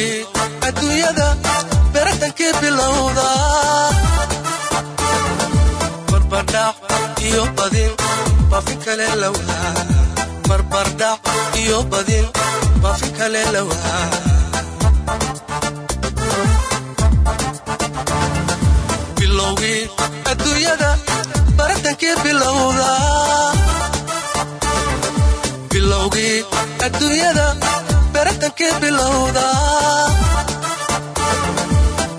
bilowgii adduunyada beratankii bilowda barbardhac iyo badin bafi kale lawaa barbardhac iyo badin bafi kale lawaa bilowgii adduunyada baratankii bilowda bilowgii adduunyada baratankii bilowda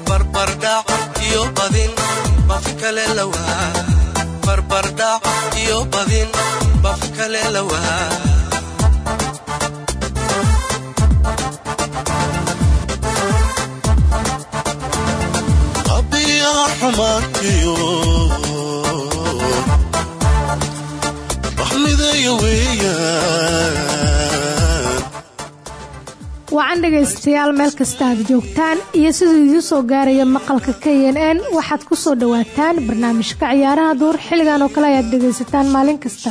barbardhac iyo badin bafi kale lawaa barbardhac iyo badin bafi kale lawaa xumaankiyo waxmidaya weeyaan wacan dhegaystayaal meel kasta aad joogtaan iyo siduu idiin soo gaaraya maqalka k n n waxaad ku soo dhowaataan barnaamijka ciyaaraha duur. Xilligan oo kale ayaad dhegaysataan maalin kasta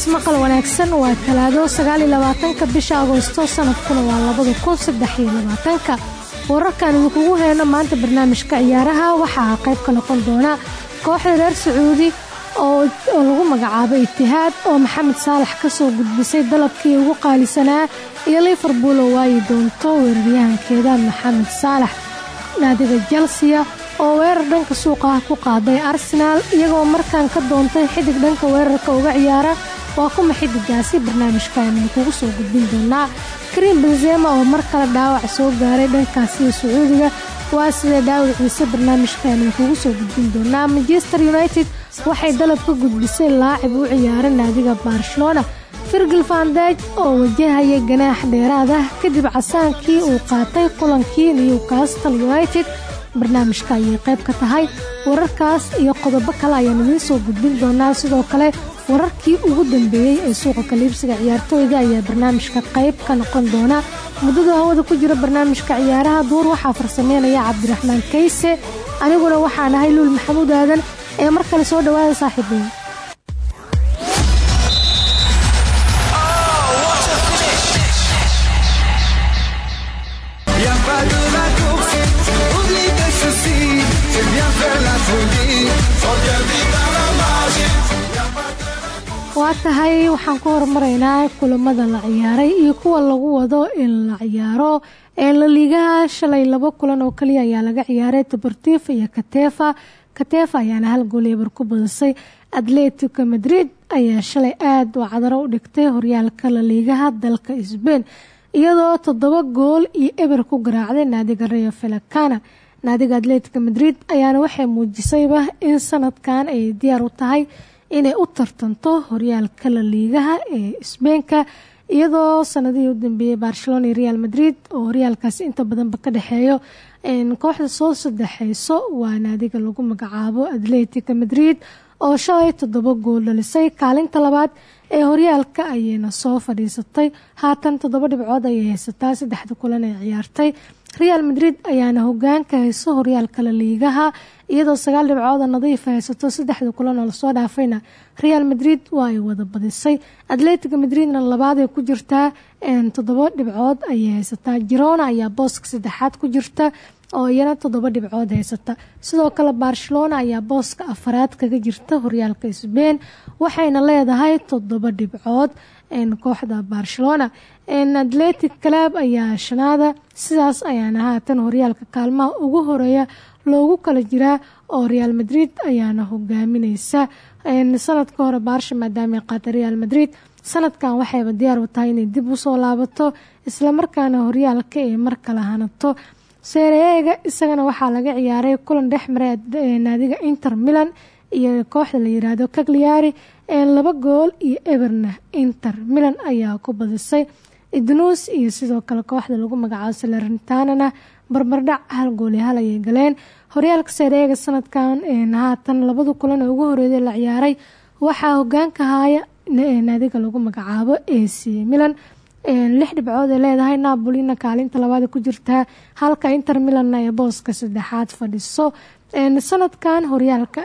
kale ismaqal wanaagsan waa talaado sagaaliyolabaatanka bisha agoosto sanadkuna waa labada kun saddex iyo labaatanka. Wararkan idinkugu heyno maanta barnaamijka ciyaaraha waxaa qayb ka noqon doona kooxda reer sacuudi oo lagu magacaabo itihaad oo maxamed saalax ka soo gudbisay dalabkii ugu qaalisanaa iyo liverpool oo waayi doonto weeraryahankeeda maxamed saalax. Naadiga chelsea oo weerar dhanka suuqa ah ku qaaday arsenaal iyagoo markaan ka doontay xidig dhanka weerarka uga ciyaara waa kuma xidigaasi barnaamijkaanu kugu soo gudbin doonaa? Karim benzema oo mar kale dhaawac soo gaaray dhankaasiyo sacuudiga. Waa sidee dhaawiciisa barnaamijkaanu kugu soo gudbin doonaa. Manchester united waxay dalab ka gudbisay laacib u ciyaara naadiga barcelona. Virgil vandeg oo wajahaya ganaax dheeraad ah kadib casaankii uu qaatay kulankii newcastle united barnaamijka ayay qayb ka tahay. Wararkaas iyo qodobo kale ayaan idiin soo gudbin doonaa. Sidoo kale wararkii ugu dambeeyey ee suuqa kaliibsiga ciyaartooyda ayaa barnaamijka qayb ka noqon doona. Muddada hawada ku jira barnaamijka ciyaaraha duur waxaa farsameynaya cabdiraxmaan kayse. Aniguna waxaan ahay luul maxamuud aadan ee mar kale soo dhawaada saaxiibaya la la magie. waa tahay waxaan ku horumaraynaa kulamada la ciyaaray iyo kuwa lagu wado in la ciyaaro ee laliigaha shalay laba kulan oo kaliya ayaa laga ciyaaray tabartifa iyo katefa katefa ayaana hal gool eber ku badisay atletico madrid ayaa shalay aada u cadaro u dhigtay horyaalka laliigaha dalka sbain iyadoo toddoba gool iyo eber ku garaacday naadiga rayo felakana naadiga atletico madrid ayaana waxay muujisayba in sanadkan ay diyaar u tahay inay u tartanto horyaalka laliigaha ee sbeenka iyadoo sanadihii u dambeeyey barcelona iyo real madrid oo horyaalkaasi inta badanba ka dhexeeyo kooxda soo saddexeyso waa naadiga lagu magacaabo atletica madrid oo shalay toddoba gool dhalisay. Kaalinta labaad ee horyaalka ayayna soo fadhiisatay. Haatan toddoba dhibcood ayay haysataa saddexda kulan ee ciyaartay. Real madrid ayaana hogaanka hayso horyaalka laliigaha iyadoo sagaal dhibcood nadiif haysato saddexda kulan oo la soo dhaafayna. Real madrid waa wada badisay. Atletica madridna labaaday ku jirtaa toddoba dhibcood ayay haysataa. Girona ayaa booska saddexaad ku jirta oo iyana toddoba dhibcood haysata. Sidoo kale barcelona ayaa booska afaraad kaga jirta horyaalka sbain waxayna leedahay toddoba dhibcood kooxda barcelona. Atletic club ayaa shanaada. Sidaas ayaana haatan horyaalka kaalmaha ugu horreeya loogu kala jiraa oo real madrid ayaana hogaamineysa sanadka hore baarsha maadaama qaata real madrid sanadkan waxayba diyaar u tahay inay dib u soo laabato islamarkaana horyaalka ee mar kale hanato. Seereega isagana waxaa laga ciyaaray kulan dhexmaray naadiga inter milan iyo kooxda la yiraahdo cagliari ee laba gool iyo eberna. Inter milan ayaa ku badisay idnuus iyo sidoo kale kooxda lagu magacaabo salerntanana barbardhac hal gool iyo ayay galeen. Horyaalka seereega sanadkan haatan labada kulan ee ugu horeeday la ciyaaray waxaa hogaanka haya naadiga lagu magacaabo ac milan. Lix dhibcood ay leedahay napolina kaalinta labaad ku jirtaa halka inter milanna ee booska saddexaad fadhiso sanadkan horyaalka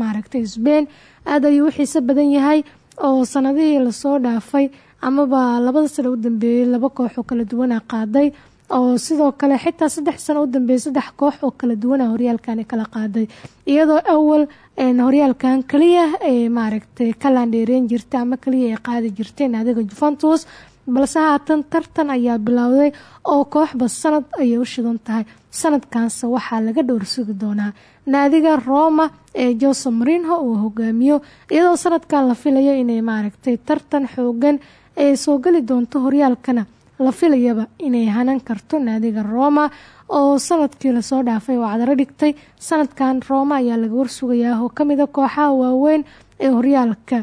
maaragtay sbain aada ayuu u xiiso badan yahay oo sanadihii la soo dhaafay amaba labada sano u dambeeyey laba koox oo kala duwana qaaday oo sidoo kale xitaa saddex sano u dambeeyey saddex koox oo kala duwana horyaalkan kala qaaday. Iyadoo awal horyaalkan kaliya maaragtay ka laandheereen jirta ama kaliya ay qaadi jirteen adiga juventus balse haatan tartan ayaa bilowday oo kooxba sanad ayay u shidan tahay. Sanadkaanse waxaa laga dhowrsugi doonaa. Naadiga roma ee jose marinho uu hogaamiyo iyadoo sanadkan la filayo inay maaragtay tartan xoogan ay soo geli doonto horyaalkana. La filayaba inay hanan karto naadiga roma oo sannadkii la soo dhaafay oo dhigtay. Sanadkan roma ayaa laga warsugayaa oo kamida kooxaha waaweyn ee horyaalka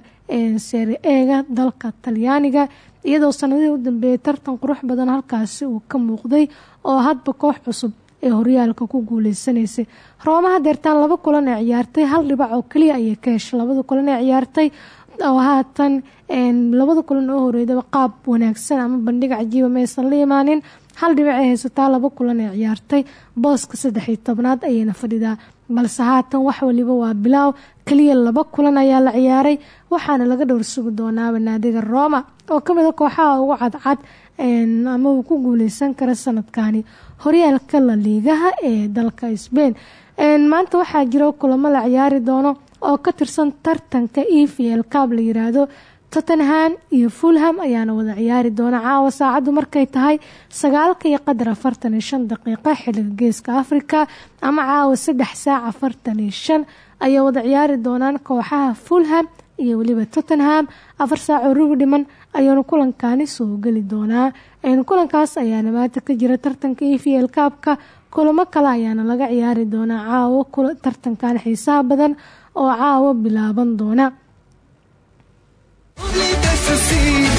seere eega dalka talyaaniga iyadoo sanadihii u dambeeyay tartan qurux badan halkaasi uu ka muuqday oo hadba koox cusub ee horyaalka ku guuleysanaysay. Rooma hadeertaan laba kulan ee ciyaartay hal dhibac oo keliya ayay ka heshay. Labada kulan ee ciyaartay oo haatan labada kulan oo horeydaba qaab wanaagsan ama bandhiga cajiiba maysan la imaanin. Hal dhibac ay haysataa laba kulan ee ciyaartay booska saddex iyo tobnaad ayayna fadhidaa balse haatan wax waliba waa bilaaw keliya laba kulan ayaa la ciyaaray. Waxaana laga dhowr sugi doonaaba roma oo ka mid a kooxaha ugu cadcad ama uu ku guuleysan kara sanadkani horyaalka la liigaha ee dalka sbain maanta waxaa jiro kulamo la ciyaari doono oo ka tirsan tartanka e v l cab la yiraahdo tottenham iyo fulham ayaana wada ciyaari doona caawa saacaddu markay tahay sagaalka iyo qadar xilliga geeska africa ama caawa saddex saac afartan wada ciyaari doonaan kooxaha fulham iyo weliba tottenham. Afar saacoo rugi dhiman ayaanu kulankani soo geli doonaa. Kulankaas ayaana maanta ka jira tartanka e v l kulamo kale ayaana laga ciyaari doonaa caawo tartankan xiisaha badan oo caawo bilaaban doona soucis,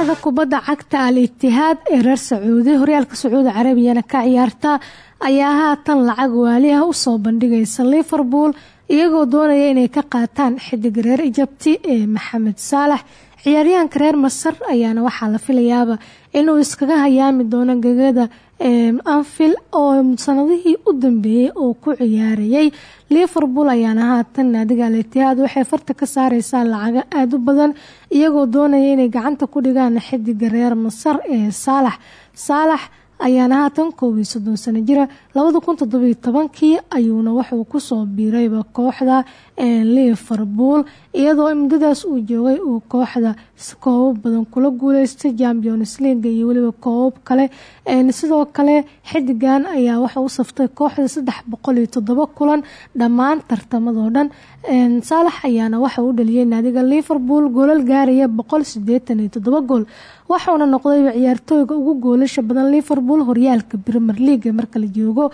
kooxda kubadda cagta al itihaad ee reer sacuudi. Horyaalka sacuudi carabiyana ka ciyaarta ayaa haatan lacag waali ah u soo bandhigaysa liverpool iyagoo doonaya inay ka qaataan xidiga reer ijabti ee maxamed saalax ciyaaryahanka reer masar ayaana waxaa la filayaaba inuu iskaga hayaami doono gegada anfield oo sanadihii u dambeeyey oo ku ciyaarayay liverpool ayaana haatan naadiga al itihaad waxay farta ka saareysaa lacago aada u badan iyagoo doonaya inay gacanta ku dhigaan xidiga reer masar ee saalax saalax ayaana haatan koob iyo jira labada kun toddobiyo tobankii ayuuna wuxuu ku soo biirayba kooxda liverpool iyadoo muddadaas uu joogay uu kooxda koobab badan kula guuleystay champions league iyo weliba koobab kale. Sidoo kale xidigan ayaa waxa u saftay kooxda saddex boqol iyo toddoba kulan dhammaan tartamadoo dhan. Saalax ayaana waxa u dhaliyay naadiga liverpool goolal gaaraya boqol sideetan iyo toddoba gool waxauna noqdayba ciyaartooyga ugu goolasha badan liverpool horyaalka premier league marka la joogo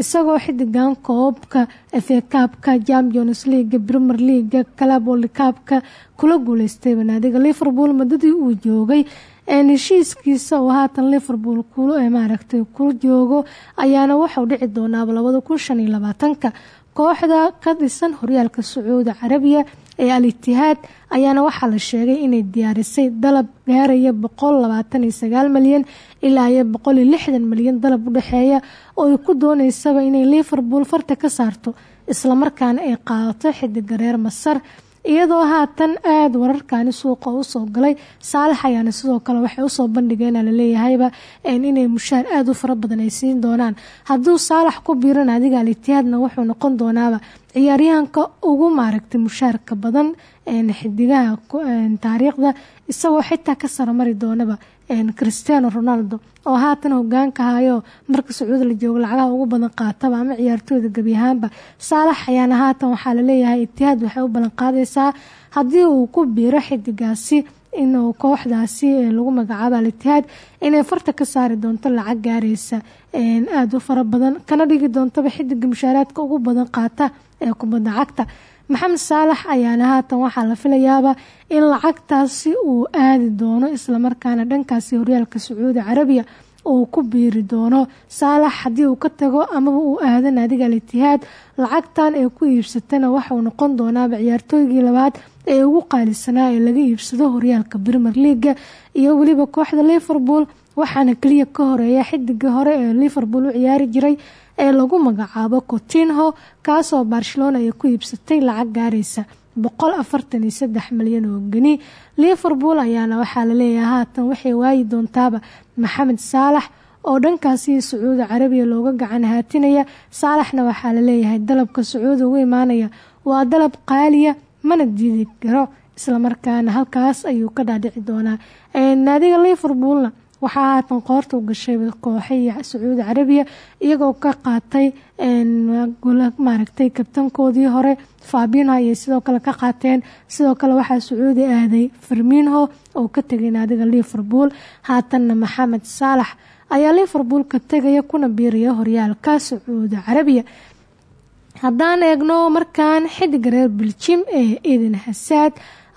isagoo xidigan koobka fa kaabka champions league premier league calabolicaabka kula guuleystayba naadiga liverpool. Muddadii uu joogay? Heshiiskiisa oo haatan liverpool maaragtay ku joogo ayaana waxau dhici doonaaba labada kun shan iyo labaatanka. Kooxda ka dhisan horyaalka sacuudi carabiya ee al itihaad ayaana waxaa la sheegay inay diyaarisay dalab gaaraya boqol labaatan iyo sagaal malyan ilaa iyo boqol iyo lixdan malyan dalab u dhexeeya oo ay ku dooneysaba inay liverpool farta ka saarto islamarkaana ay qaadato xidiga reer masar iyadoo haatan aada wararkani suuqa u soo galay saalax ayaana sidoo kale waxay u soo bandhigeen laleeyahayba inay mushaar aada u fara badan ay siin doonaan. Hadduu saalax ku biiran adiga al itihaadna wuxuu noqon doonaaba ciyaaryahanka ugu maaragtay mushaarka badan xidigaha taariikhda isagoo xitaa ka saramari doonaba christiano ronaldo oo haatan hogaanka hayo marka sacuudi la joogo lacagaha ugu badan qaataba ama ciyaartooyda gebi ahaanba. Saalax ayaana haatan waxaa la leeyahay itihaad waxay u ballan qaadaysaa haddii uu ku biiro xidigaasi inuu kooxdaasi lagu magacaabo al itihaad inay farta ka saari doonto lacag gaaraysa aada u fara badan kana dhigi doontaba xidiga mushaaraadka ugu badan qaata ee kubadda cagta maxamed saalax ayaana haatan waxaa la filayaaba in lacagtaasi uu aadi doono islamarkaana dhankaasi horyaalka sacuudi carabiya uu ku biiri doono. Saalax haddii uu ka tago amaba uu aado naadiga al itihaad lacagtan ay ku iibsatana waxauu noqon doonaaba ciyaartooygii labaad ee ugu qaalisanaa ee laga iibsado horyaalka premier leaga iyo weliba kooxda liverpool waxaana keliya ka horreeya xidigii hore ee liverpool u ciyaari jiray ee lagu magacaabo cotinho kaasoo barcelona ay ku iibsatay lacag gaaraysa boqol afartan iyo saddex malyan oo geni. Liverpool ayaana waxaa la leeyahay haatan waxay waayi doontaaba maxamed saalax oo dhankaasi sacuudi carabiya looga gacan haatinaya. Saalaxna waxaa la leeyahay dalabka sacuudi ugu imaanaya waa dalab qaaliya mana diidi karo islamarkaana halkaas ayuu ka dhaadhici doonaa. Naadiga liverpoolna waxaa haatan qoorta u gashay kooxay sacuudi carabiya iyagoo ka qaatay maaragtay kabtankoodii hore. Fabinho ayay sidoo kale ka qaateen. Sidoo kale waxaa sacuudi aaday farminho oo ka tegay naadiga liverpool. Haatanna maxamed saalax ayaa liverpool ka tegaya kuna biiraya horyaalka sacuudi carabiya. Haddaan eegno markaan xidiga reer biljim ee eden hasaad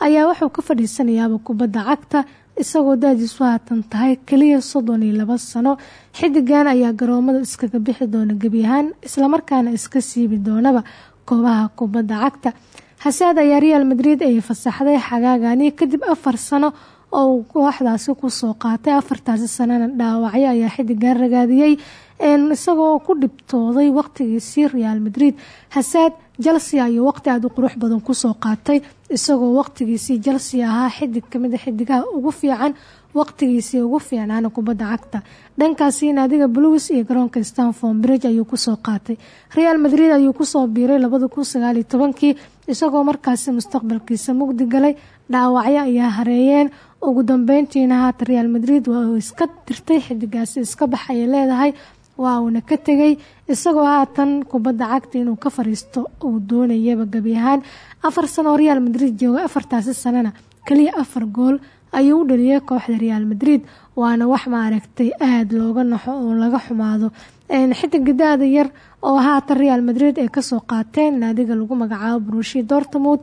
ayaa wuxuu ka fadhiisanayaaba kubadda cagta isagoo daadiisu haatan tahay keliya soddon iyo laba sano. Xidigan ayaa garoomada iskaga bixi doona gebi ahaan islamarkaana iska siibi doonaba koobaha kubadda cagta. Hasaad ayaa real madrid ay fasaxday xagaagani kadib afar sano oo uu kooxdaasi ku soo qaatay afartaasi sanana dhaawacyo ayaa xidigan ragaadiyey isagoo ku dhibtooday waqtigiisii real madrid. Hasaad chelsea ayuu waqti aada u qurux badan ku soo qaatay isagoo waqtigiisii chelsea ahaa xidig kamida xidigaha ugu fiican waqtigiisii ugu fiicnaana kubadda cagta. Dhankaasi naadiga blues iyo garoonka stanford bridge ayuu ku soo qaatay. Real madrid ayuu ku soo biiray labada kun sagaal iyo tobankii isagoo markaasi mustaqbalkiisa mugdi galay dhaawacyo ayaa hareeyeen ugu dambeyntiina haata real madrid waa uu iska dirtay xidigaasi iska bax leedahay waa uuna ka tegay isagoo haatan kubadda cagta inuu ka fariisto uu doonayaba gebi ahaan. Afar sano oo real madrid jooga afartaasi sanana keliya afar gool ayuu u dhaliyay kooxda real madrid waana wax maaragtay aada looga naxo oo laga xumaado. Xidiga da-da yar oo haatan real madrid ay ka soo qaateen naadiga lagu magacaabo brushi dortmund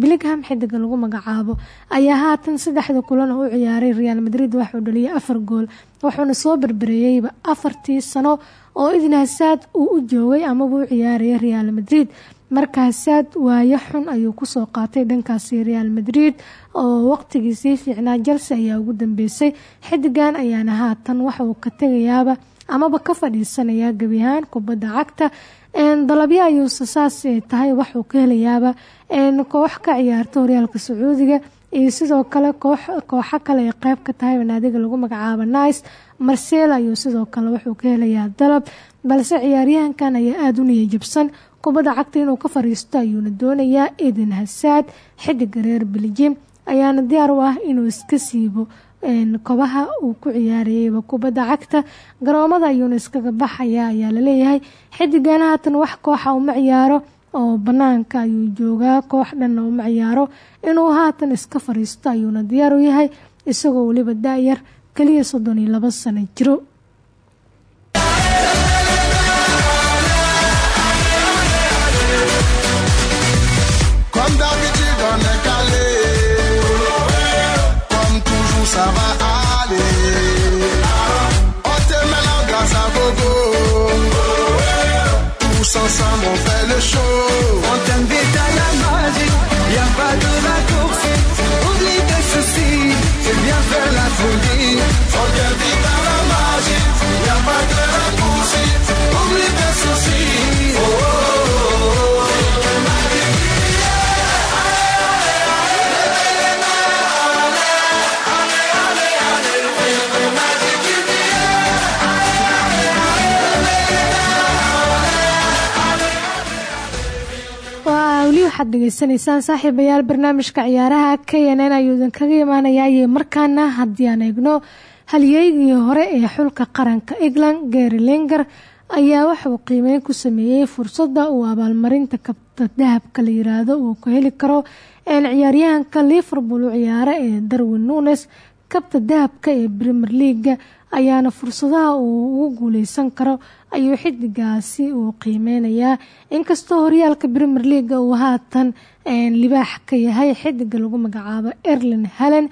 biligham xidiga lagu magacaabo. Ayaa haatan saddexda kulan u ciyaaray real madrid waxuu dhaliyay afar gool wuxuuna soo berbereeyeyba afartii sano oo idin hasaad uu u joogay amaba u ciyaaraya real madrid. Marka hasaad waayo xun ayuu ku soo qaatay dhankaasi real madrid oo waqtigiisii fiicnaa chelsea ayaa ugu dambeysay. Xidigan ayaana haatan waxauu ka tegayaaba amaba ka fadhiisanayaa gebi ahaan kubadda cagta dalabyo ayuuse saas tahay waxuu ka helayaaba. Koox ka ciyaarta horyaalka sacuudiga iyo sidoo kale kooxo kale ay qeyb ka tahay naadiga lagu magacaabo nice marsel ayuu sidoo kale wuxuu ka helayaa dalab. Balse ciyaaryahankan ayaa aada u niyajabsan kubadda cagta inuu ka fariisto ayuuna doonayaa eden hasaad xidiga reer beljim ayaana diyaar u ah inuu iska siibo kobaha uu ku ciyaarayeyba kubadda cagta garoomada ayuuna iskaga baxaya ayaa la leeyahay xidigan haatan wax kooxa uma ciyaaro oo banaanka ayuu joogaa koox dhanna uma ciyaaro. Inuu haatan iska fariisto ayuuna diyaar u yahay isagoo weliba da-yar keliya soddon iyo labo sano jiro waxaad dhegeysanaysaan saaxiibayaal barnaamijka ciyaaraha k n n ayuu idinkaga imaanayaye markaana haddii aan eegno halyeygii hore ee xulka qaranka england gary linger ayaa waxauu qiimeyn ku sameeyey fursadda uu abaalmarinta kabta dahabka la yiraahdo uu ka heli karo een ciyaaryahanka liverpool u ciyaara ee darwin nunes kabta dahabka ee premier leaga ayaana fursadaha uu ugu guuleysan karo ayuu xidigaasi uu qiimeynayaa inkastoo horyaalka premier leaga uu haatan libaax ka yahay xidiga lagu magacaabo erlin halen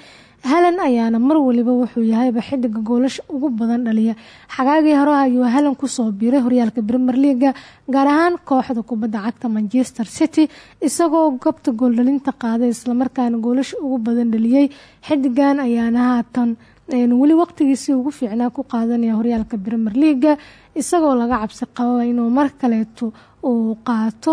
halan ayaana mar waliba wuxuu yahayba xidiga goolasha ugu badan dhaliya. Xagaagii hore ayuu halan ku soo biiray horyaalka premier leaga gaar ahaan kooxda kubadda cagta manchester city isagoo gobta gooldhalinta qaaday islamarkaana goolasha ugu badan dhaliyey xidigan ayaana haatan weli waqtigiisii ugu fiicnaa ku qaadanaya horyaalka premier leaga isagoo laga cabsi qaba inuu mar kaleeto uu qaato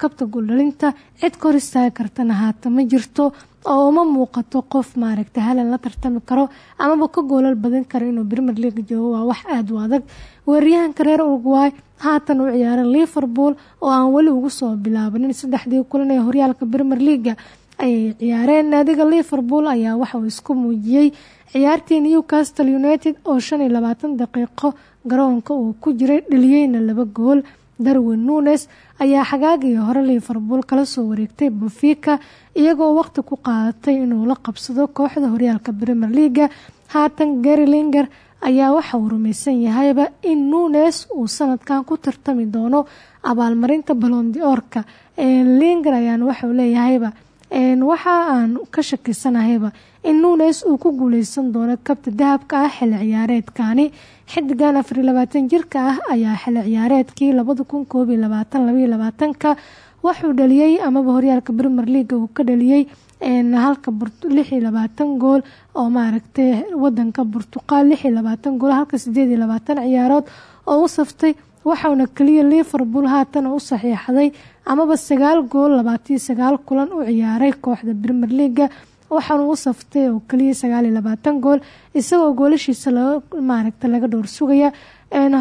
kabta gooldhalinta. Cid ka hor istaagi kartana haatan ma jirto oo uma muuqato qof maaragta halan la tartami karo amaba ka goolal badan karo inuu premier league joogo waa wax aada u adag. Weeryahanka reer uruguay haatan u ciyaaray liverpool oo aan weli ugu soo bilaabanin saddexdii kulan ee horyaalka premier leaga ayay ciyaareen. Naadiga liverpool ayaa waxauu isku muujiyey ciyaartii newcastle united oo shan iyo labaatan daqiiqo garoonka uu ku jiray dhaliyeyna laba gool darwin nunes ayaa xagaagii hore liverpool kala soo wareegtay benfica iyagoo waqti ku qaadatay inuu la qabsado kooxda horyaalka premier leaga haatan gary linger ayaa waxa uu rumaysan yahayba in nunes uu sanadkan ku tartami doono abaalmarinta balondi orka linger ayaana waxauu leeyahayba waxa aan ka shakisanahayba in nunes uu ku guuleysan doono kabta dahabka ah xilli ciyaareedkani xidigan afar labaatan jirka ah ayaa xilli ciyaareedkii labada kun koob iyo labaatan labaiyo labaatanka wuxuu dhaliyey amaba horyaalka premier leaga uu ka dhaliyey halka lix iyo labaatan gool oo maaragtay wadanka burtuqaal lix iyo labaatan gool halka sideed iyo labaatan ciyaarood oo u saftay waxauna keliya liverpool haatan u saxiixday amaba sagaal gool labaataiyo sagaal kulan u ciyaaray kooxda premier leaga waxaanu u saftay oo keliya sagaal iyo labaatan gool isagoo goolashiisa maaragta laga dhowr sugaya.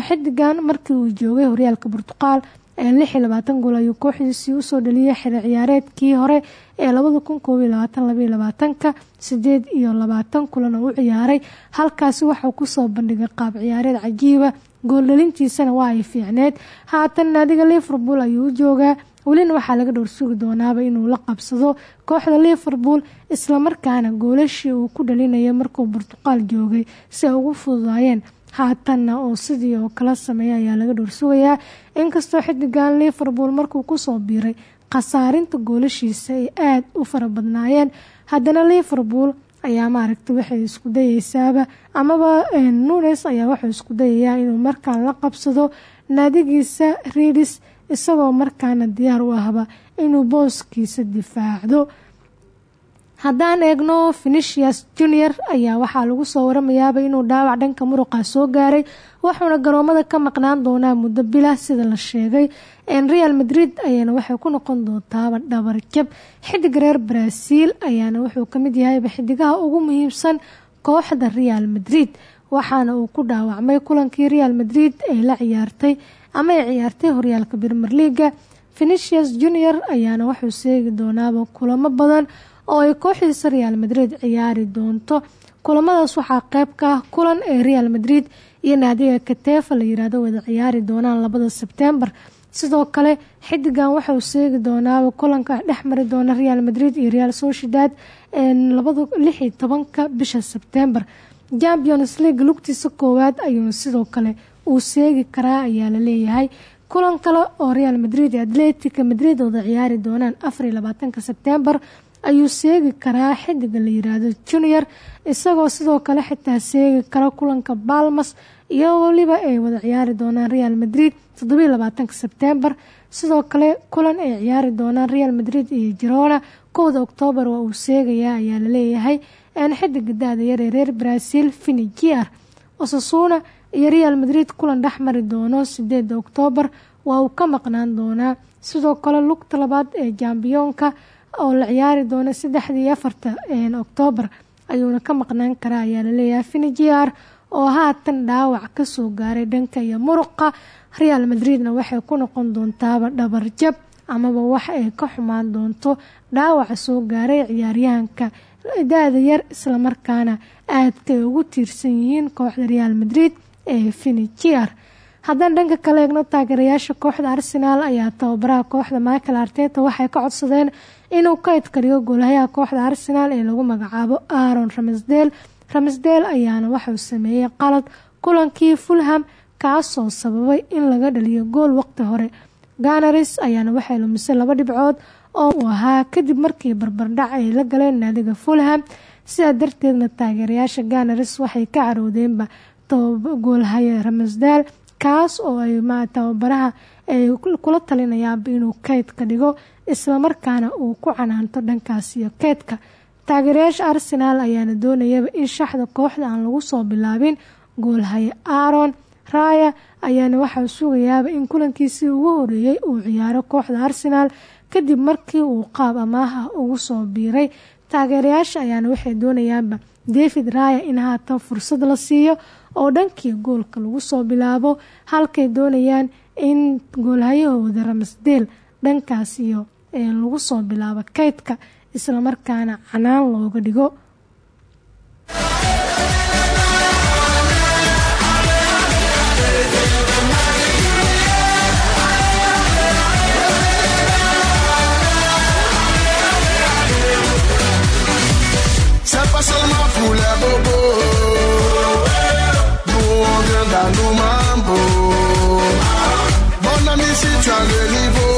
Xidigan markii uu joogay horyaalka burtuqaal lix iyo gool ayuu kooxdiisii u soo dhaliyay xili ciyaareedkii hore ee labada kun koob iyo labaatan labaiyo labaatanka sideed iyo labaatan kulan oo u ciyaaray halkaasi waxau ku soo bandhigay qaab ciyaareed cajiiba. Gooldhalintiisana waa ay fiicneed. Haatan naadiga liverpool ayuu u joogaa welina waxaa laga dhowr sugi doonaaba inuu la qabsado kooxda liverpool islamarkaana goolashii uu ku dhalinaya markuu burtuqaal joogay. Si ay ugu fududaayeen haatanna oo sidii oo kala sameeya ayaa laga dhowr inkastoo xidigan liverpool markuu ku soo biiray khasaarinta goolashiisa ay aada u fara badnaayeen. Haddana liverpool ayaa maaragtay waxay isku dayeysaaba amaba nunes ayaa wuxuu isku dayayaa inuu markaan la qabsado. Naadigiisa riidis isagoo markaana diyaar u ahba inuu booskiisa difaacdo. Haddaan eegno venicius junior ayaa waxaa lagu soo waramayaaba inuu dhaawac dhanka muruqa soo gaaray wuxuuna garoomada ka maqnaan doonaa muddo bilah sida la sheegay. Real madrid ayaana waxay ku noqon doontaaba dhabarjab xidig reer brazil ayaana wuxuu ka mid yahayba xidigaha ugu muhiimsan kooxda real madrid waxaana uu ku dhaawacmay kulankii real madrid ay la ciyaartay ama ay ciyaartay horyaalka premier leaga venetius junior ayaana wuxuu seegi doonaaba kulamo badan oo ay kooxdiisa real madrid ciyaari doonto. Kulamadaas waxaa qeyb ka ah kulan ee real madrid iyo naadiga katefa la yiraahdo wada ciyaari doonaan labada sebtembar sidoo kale xidigan waxauu seegi doonaaba kulanka dhexmari doona real madrid iyo real sociedad labada lix iyo tobanka bisha sebtembar champions league lugtiisa koowaad ayuuna sidoo kale uu seegi karaa ayaa la leeyahay kulan kale oo real madrid iyo atletica madrid wada ciyaari doonaan afar iyo labaatanka sebtembar ayuu seegi karaa xidiga la yiraahdo junior isagoo sidoo kale xitaa seegi kara kulanka balmas iyo weliba ay wada ciyaari doonaan real madrid toddobiiy labaatanka sebtembar sidoo kale kulan ay ciyaari doonaan real madrid iyo jirona kowda oktoobar waa uu seegayaa ayaa la leeyahay xidiga da-da yar ee reer brazil finigiar osasuna iyo real madrid kulan dhexmari doono sideeda oktoobar waa uu ka maqnaan doonaa. Sidoo kale lugta labaad ee jambiyoonka oo la ciyaari doono saddexdii afarta oktoobar ayuuna ka maqnaan karaa ayaa la leeyahay finigiar oo haatan dhaawac ka soo gaaray dhanka iyo muruqa. Real madridna waxay ku noqon doontaaba dhabarjab amaba wax ay ka xumaan doonto dhaawaca soo gaaray ciyaaryahanka. Da-da yar islamarkaana aadkay ugu tiirsan yihiin kooxda real madrid ee finigiar haddaan dhanka kale eegno taageerayaasha kooxda arsenaal ayaa tababaraha kooxda michael arteta waxay ka codsadeen inuu ka idkariyo goolahayaha kooxda arsenaal ee lagu magacaabo aaron ramsdel ramsdel ayaana waxauu sameeyey qalad kulankii fulham kaasoo sababay in laga dhaliyo gool waqti hore. Ganaris ayaana waxay lumisay laba dhibcood oo uu ahaa kadib markii barbardhac ay la galeen naadiga fulham. Sidaa darteedna taageerayaasha ganaris waxay ka caroodeenba goolhaya ramsdel kaas oo ay tababaraha ay kula talinayaanba inuu keydka dhigo islamarkaana uu ku canaanto dhankaas iyo keydka taageerayaasha arsenaal ayaana doonayaba in shaxda kooxda aan lagu soo bilaabin goolhaye aaron raya ayaana waxaa sugayaaba in kulankiisii ugu horeeyey uu ciyaaro kooxda arsenaal kadib markii uu qaab amaaha ugu soo biiray. Taageerayaasha ayaana waxay doonayaanba david raya in haatan fursad la siiyo oo dhankii goolka lagu soo bilaabo halkay doonayaan in goolhayahooda ramsdeel dhankaas iyo lagu soo bilaabo kaydka islamarkaana canaan looga dhigo. C'est pas seulement pour les si tu as le niveau,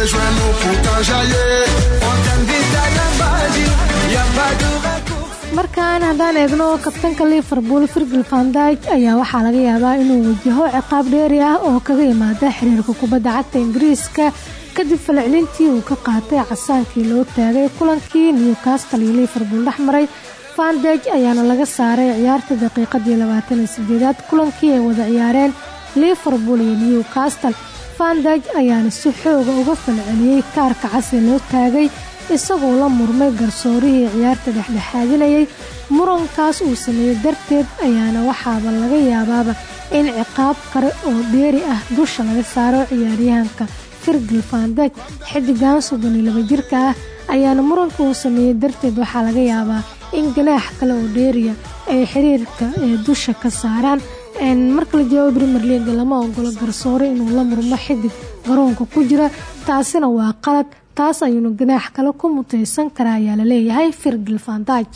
rejoins-nous pour t'enjailler. On t'invite à la magie, y pas de markaan haddaan eegno kabtanka liverpool virgil van dyke ayaa waxaa laga yaabaa inuu wajaho ciqaab dheeri ah oo kaga yimaada xiriirka kubadda cagta ingiriiska. Kadib falcelintii uu ka qaatay casaankii loo taagay kulankii newcastle iyo liverpool dhexmaray vandeg ayaana laga saaray ciyaarta daqiiqadii labaatan iyo kulankii ay wada ciyaareen liverpool iyo newcastle vandeg ayaana si xooga uga falceliyey kaarka casi loo taagay isagoo la murmay garsoorihii ciyaarta dhexdhexaadinayay. Murankaas uu sameeyey darteed ayaana waxaaba laga yaabaaba in ciqaab kale oo dheeri ah dusha laga saaro ciyaaryahanka. Virgil vandeg xidigan soddon iyo laba jirka ah ayaana muranka uu sameeyey darteed waxaa laga yaabaa in ganaax kale oo dheeriya ay xiriirka ee dusha ka saaraan marka la jawaabo brimer leaga lama ogolo garsoore inuu la murmo xidig garoonka ku jira. Taasina waa qalad taas ayuuna ganaax kale ku mutaysan karaa ayaa la leeyahay virgil vandaj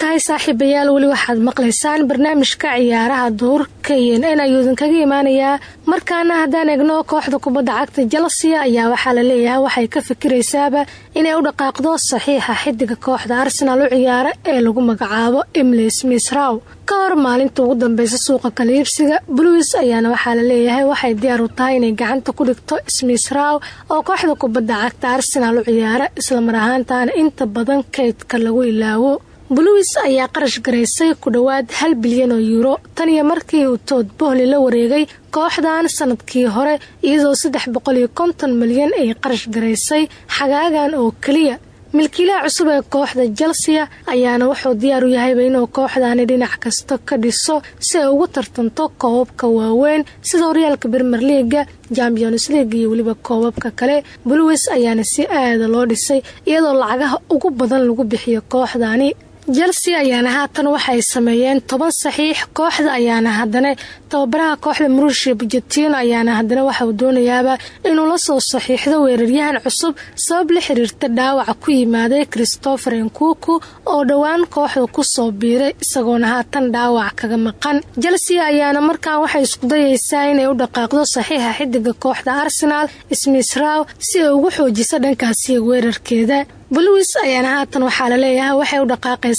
tahay saaxiibayaal weli waxaad maqlaysaan barnaamijka ciyaaraha duur k n n ayuu idinkaga imaanayaa. Markaana haddaan egno kooxda kubadda cagta chelsea ayaa waxaa la leeyahay waxay ka fikiraysaaba inay u dhaqaaqdo saxiixa xidiga kooxda arsenaal u ciyaara ee lagu magacaabo emily smith row ka hor maalinta ugu dambeysa suuqa kala iibsiga bluis ayaana waxaa la leeyahay waxay diyaar u tahay inay gacanta ku dhigto smith row oo kooxda kubadda cagta arsenaal u ciyaara islamar ahaantaana inta badan kaydka lagu ilaawo buluis ayaa qarash garaysay ku dhowaad hal bilyan oo yuuro tan iyo markii uu tood bohli la wareegay kooxdan sannadkii hore iyadoo saddex boqol iyo konton milyan ay qarash garaysay xagaagan oo keliya. Milkiilaha cusub ee kooxda chelsea ayaana wuxuu diyaar u yahayba inuu kooxdani dhinac kasta ka dhiso si ay ugu tartanto koobabka waaweyn sida horyaalka bermer liaga champions league iyo weliba koobabka kale. Bluis ayaana si aada loo dhisay iyadoo lacagaha ugu badan lagu bixiyo kooxdani chelsea ayaana haatan waxay sameeyeen toban saxiix kooxda ayaana haddana tababaraha kooxda marushia bujetino ayaana haddana waxauu doonayaaba inuu la soo saxiixdo weeraryahan cusub sabab la xiriirta dhaawaca ku yimaaday christopher nkuku oo dhowaan kooxda ku soo biiray isagoona haatan dhaawac kaga maqan. Chelsea ayaana markaan waxay isku dayaysaa inay u dhaqaaqdo saxiixa xidiga kooxda arsenal smith row si ay ugu xoojiso dhankaasi weerarkeeda. Bluis ayaana haatan waxaa la leeyahay waxay u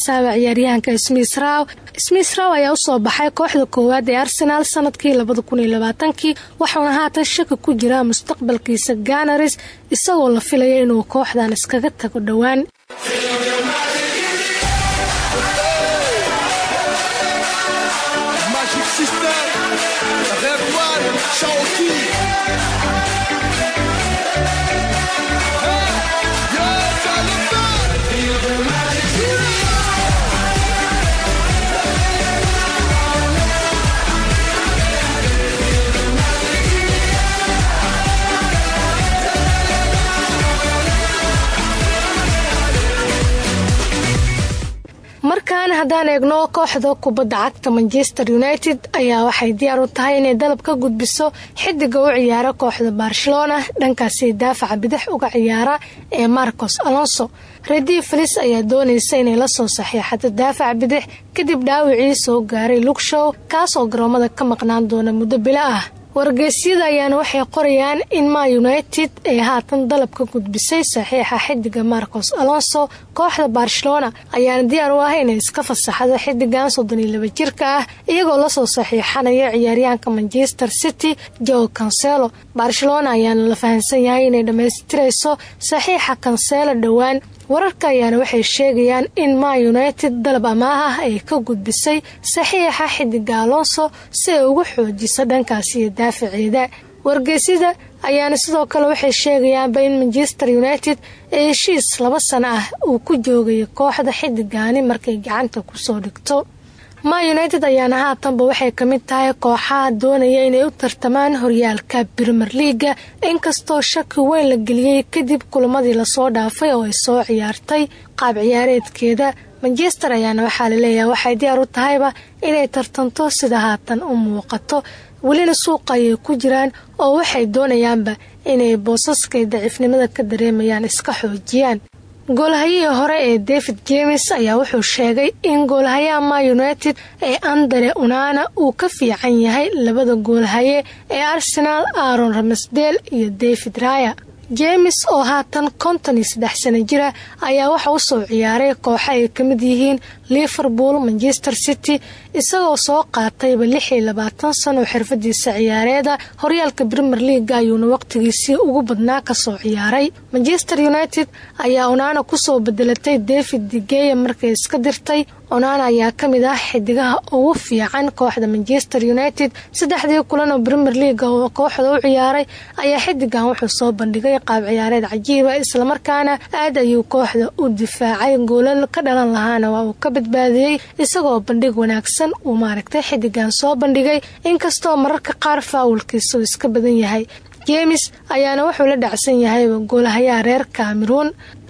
dhaqaaqaysaaba ciyaaryahanka smith row ayaa u soo baxay kooxda koowaad ee arsenaal sannadkii labada kun iyo haatan shaki ku jiraa mustaqbalkiisa ganaris isagoo la filaya inuu kooxdan iskaga tago dhowaan markaan haddaan eegno kooxda kubadda cagta manchester united ayaa waxay diyaar u tahay inay dalab ka gudbiso xidiga u ciyaara kooxda barcelona. Dhankaasi daafaca bidix uga ciyaara ee marcos alonso. Redii felis ayaa doonaysa inay la soo saxiixato daafaca bidix kadib dhaawicii soo gaaray lugshow kaasoo garoomada ka maqnaan doona muddo bilo ah wargeysyada ayaana waxay qorayaan in ma united ay haatan dalab ka gudbisay saxiixa xidiga marcos alonso. Kooxda barcelona ayaana diyaar u ah inay iska fasaxdo xidigan soddon iyo laba jirka ah iyagoo la soo saxiixanaya ciyaaryahanka manchester city joe cancelo. Barcelona ayaana la fahansan yahay inay dhammaystirayso saxiixa cancelo dhowaan wararka ayaana waxay sheegayaan in ma united dalab amaah ah ay ka gudbisay saxiixa xidiga alonso si ay ugu xoojiso dhankaasiyo daafaceeda. Wargeysyada ayaana sidoo kale waxay sheegayaanba in manchester united ee heshiis laba sano ah uu ku joogayo kooxda xidigaani markay gacanta ku soo dhigto ma united ayaana haatanba waxay ka mid tahay kooxaha doonaya inay u tartamaan horyaalka brimer liaga inkastoo shaki weyn la geliyey kadib kulamadii la soo dhaafay oo ay soo ciyaartay qaab ciyaareedkeeda manchester ayaana waxaa la leeyahay waxay diyaar u tahayba inay tartanto sida haatan u muuqato. Welina suuqa ayay ku jiraan oo waxay doonayaanba inay boosaskay daciifnimada ka dareemayaan iska xoojiyaan goolhayihii hore ee david james ayaa wuxuu sheegay in goolhayaha ma united ee andere unana uu ka fiican yahay labada goolhaye ee arsenal aaron ramsdel iyo david raya. James oo haatan konton iyo saddex sano jira ayaa waxa u soo ciyaaray kooxa ay ka mid yihiin liverpool manchester city isagoo soo qaatayba lix iyo sano xirfadiisa ciyaareeda. Horyaalka brimer leaga ayuuna waqtigiisii ugu badnaa ka soo ciyaaray. Manchester united ayaa onaana ku soo bedelatay david digeya markay iska dirtay. Onana ayaa ka mid ah xidigaha ugu fiican kooxda manchester united. Saddexdii kulan oo brimer leaga oo kooxda u ciyaaray ayaa xidigan wuxuu soo bandhigay qaab ciyaareed cajiiba islamarkaana aad ayuu kooxda u difaacay. Goolal ka dhalan lahaana waa ka badbaadiyey isagoo bandhig wanaagsan uu maaragtay xidigan soo bandhigay. Inkastoo mararka qaar faawulkiisa uu iska badan yahay james ayaana wuxuu la dhacsan yahayba goolahayaha reer cameroon.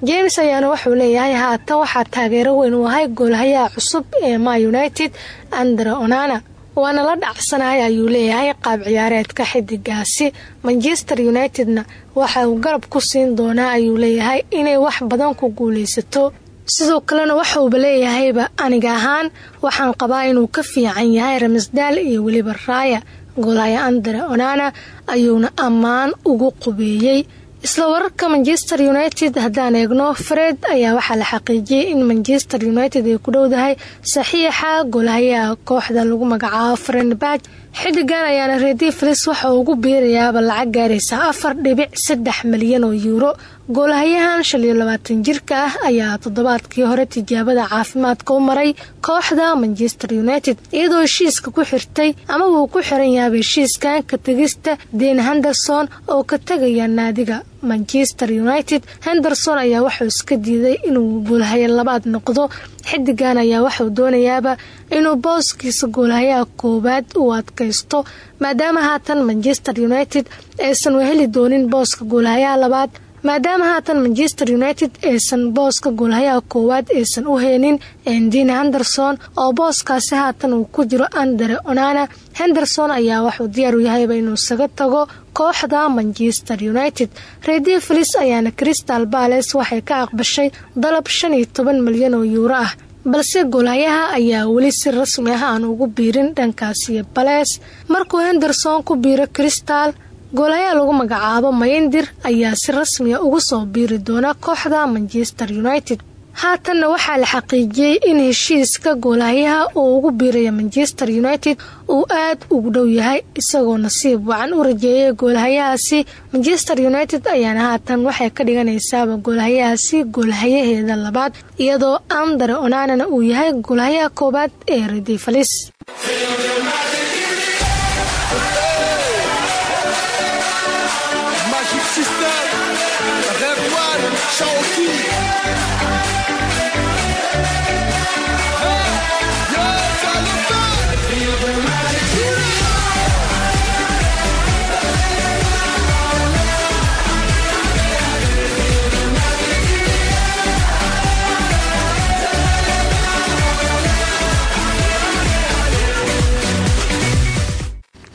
James ayaana wuxuu leeyahay haatan waxaa taageero weyn u ahay goolahayaha cusub ee ma united andre onana. Waana la dhacsanahay ayuu leeyahay qaab ciyaareedka xidigaasi manchester unitedna. Waxa uu garab ku siin doonaa ayuu leeyahay inay wax badan ku guuleysato sidoo kalena waxauba leeyahayba aniga ahaan waxaan qabaa inuu ka fiican yahay ramasdaal iyo weliba raaya. Golaya andre onana ayuuna ammaan ugu qubeeyey. Isla wararka manchester united haddaan eegno fred ayaa waxaa la xaqiijiyey in manchester united ay ku dhowdahay saxiixa. Golahayaha kooxda lagu magacaabo frenbach xidigan ayaana redi flis waxa ugu biirayaaba lacag gaaraysa afar dhibic saddex milyan oo yuuro. Goolahayahan shan iyo labaatan jirka ah ayaa toddobaadkii hore tijaabada caafimaadka u maray kooxda manchester united iyadoo heshiiska ku xirtay amaba uu ku xiran yaaba heshiiskan ka tegista dean henderson oo ka tegaya naadiga manchester united henderson ayaa wuxuu iska diiday inuu goolhaye labaad noqdo xidigan ayaa waxuu doonayaaba inuu booskiisa goolhayaha koowaad u adkaysto maadaama haatan manchester united aysan heli doonin booska goolhayaha labaad maadaama haatan manchester united aysan booska goolhayaha koowaad aysan u heenin endin henderson oo booskaasi haatan uu ku jiro andere onana. Henderson ayaa waxuu diyaar u yahayba inuu isaga tago kooxda manchester united. Redi flis ayaana crystal bales waxay ka aqbashay dalab shan iyo toban milyan oo yuuro ah balse goolhayaha ayaa weli si rasmi ah aan ugu biirin dhankaasiyo bales markuu henderson ku biiro crystal goolayaha lagu magacaabo mayndir ayaa si rasmiya ugu soo biiri doona kooxda manchester united. Haatanna waxaa la xaqiijiyey in heshiiska goolahayaha uu ugu biiraya manchester united uu aad ugu dhow yahay isagoo nasiib wacan u rajeeyay goolahayahaasi manchester united ayaana haatan waxay ka dhiganaysaaba goolahayahaasi goolhayaheeda labaad iyadoo andre onanana uu yahay goolhayaha koowaad ee redifalis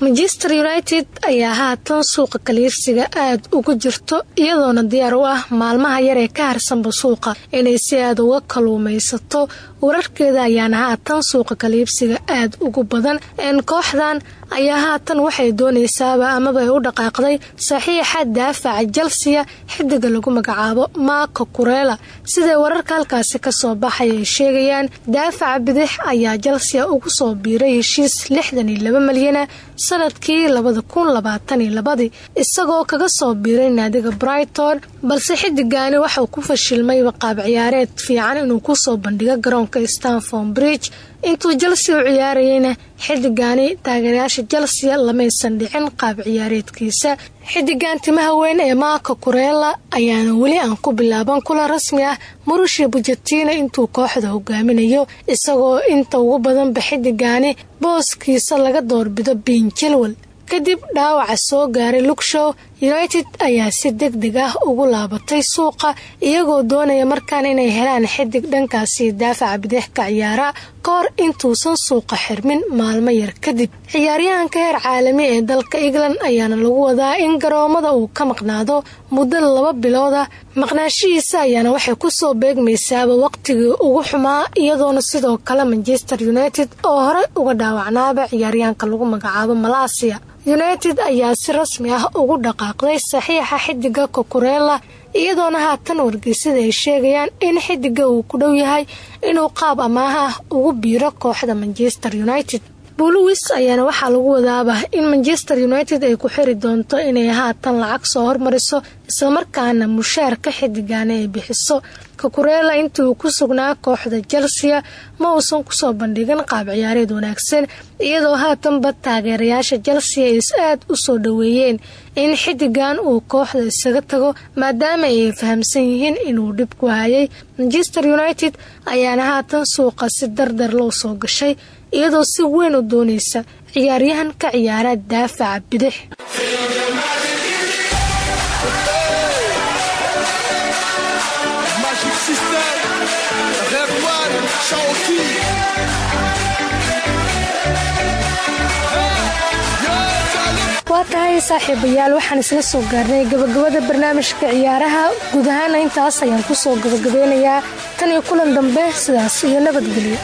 manchester united ayaa haatan suuqa kaliirsiga aad ugu jirto iyadoona diyaar u ah maalmaha yar ee ka harsanba suuqa. Inay si aad uga kaluumaysato wararkeeda ayaana haatan suuqa kaliibsiga aad ugu badan. Kooxdan ayaa haatan waxay doonaysaaba amaba ay u dhaqaaqday saxiixa daafaca jalsiya xidiga lagu magacaabo maako kureela siday wararka halkaasi ka soo baxay ay sheegayaan daafaca bidix ayaa jalsiya ugu soo biiray heshiis lixdan iyo laba milyana sannadkii labada kun labaatan iyo labadii isagoo kaga soo biiray naadiga brighton balse xidigaani waxuu ku fashilmayba qaab ciyaareed fiican inuu ku soo bandhigo garoonka stanford bridge. Intuu chelsea u ciyaarayeyna xidigaani taageerayaasha chelsea lamaysan dhicin qaab ciyaareedkiisa. Xidigan timaha weyn ee maaka kureela ayaana weli aan ku bilaaban kulan rasmi ah murusha bujatina intuu kooxda hogaaminayo isagoo inta ugu badanba xidigaani booskiisa laga doorbido biin jilwal kadib dhaawaca soo gaaray lugshow united ayaa si deg deg ah ugu laabatay suuqa iyagoo doonaya markaan inay helaan xidig dhankaasi daafaca bidix ka ciyaara ka intuusan suuqa xirmin maalmo yar kadib. Ciyaaryahanka heer caalami ee dalka england ayaana lagu wadaa in garoomada uu ka maqnaado muddo laba bilooda maqnaashihiisa ayaana waxay ku soo beegmaysaaba waqtigii ugu xumaa iyadoona sidoo kale manchester united oo horey uga dhaawacnaaba ciyaaryahanka lagu magacaabo malasia. United ayaa si rasmi ah ugu dhaqaaqday saxiixa xidiga kokureela iyadoona haatan wargeysada ay sheegayaan in xidiga uu ku dhow yahay inuu qaab amaah ah ugu biiro kooxda manchester united buluwis ayaana waxaa lagu wadaaba in manchester united ay ku xiri doonto inay haatan lacag soo hormariso islamarkaana mushaarka xidigaana ay bixiso. Kakureela intii uu ku sugnaa kooxda chelsea ma uusan ku soo bandhigin qaab ciyaareed wanaagsan iyadoo haatanba taageerayaasha chelsea ay aad u soo dhoweeyeen in xidigan uu kooxda isaga tago maadaama ay fahamsan yihiin inuu dhib ku hayay. Manchester united ayaana haatan suuqa si dardar loo soo gashay iyadoo si weyn u doonaysa ciyaaryahan ka ciyaara daafaca bidix. Waa tahay saaxiibayaal waxaan isla soo gaarnay gabagabada barnaamijka ciyaaraha. Guud ahaana intaas ayaan ku soo gabagabeynayaa tan iyo kulan dambe sidaas iyo nabadgelyo